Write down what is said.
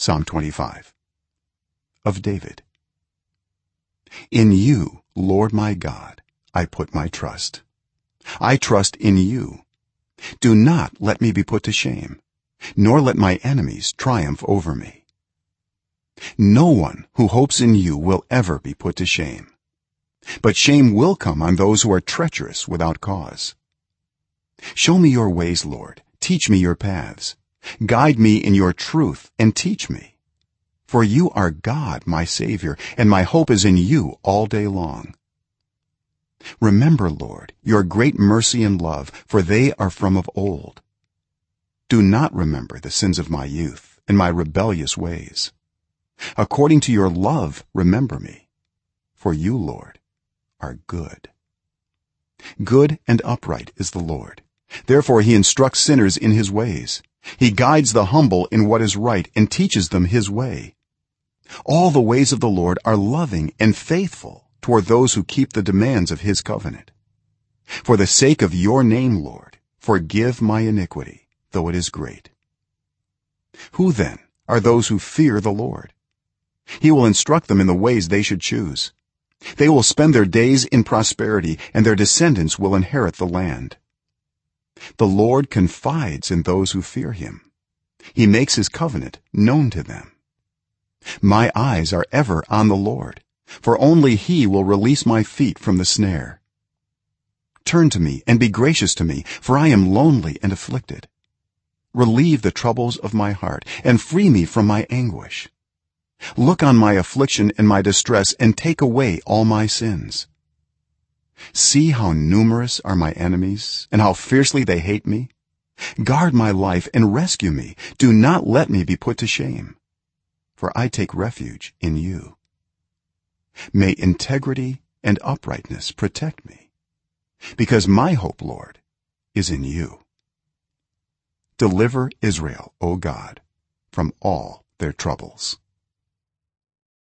psalm 25 of david. In you lord my god i put my trust. I trust in you. Do not let me be put to shame nor let my enemies triumph over me. No one who hopes in you will ever be put to shame. But shame will come on those who are treacherous without cause. Show me your ways lord. Teach me your paths guide me in your truth and teach me. For you are god my savior and my hope is in you all day long. Remember lord your great mercy and love for they are from of old. Do not remember the sins of my youth and my rebellious ways. According to your love remember me. For you lord are good. Good and upright is the lord. Therefore he instructs sinners in his ways he guides the humble in what is right and teaches them his way. All the ways of the lord are loving and faithful toward those who keep the demands of his covenant. For the sake of your name lord forgive my iniquity though it is great. Who then are those who fear the lord? He will instruct them in the ways they should choose. They will spend their days in prosperity and their descendants will inherit the land the lord confides in those who fear him. He makes his covenant known to them. My eyes are ever on the lord for only he will release my feet from the snare. Turn to me and be gracious to me for i am lonely and afflicted. Relieve the troubles of my heart and free me from my anguish. Look on my affliction and my distress and take away all my sins see how numerous are my enemies and how fiercely they hate me. Guard my life and rescue me. Do not let me be put to shame for i take refuge in you. May integrity and uprightness protect me because my hope lord is in you. Deliver israel o god from all their troubles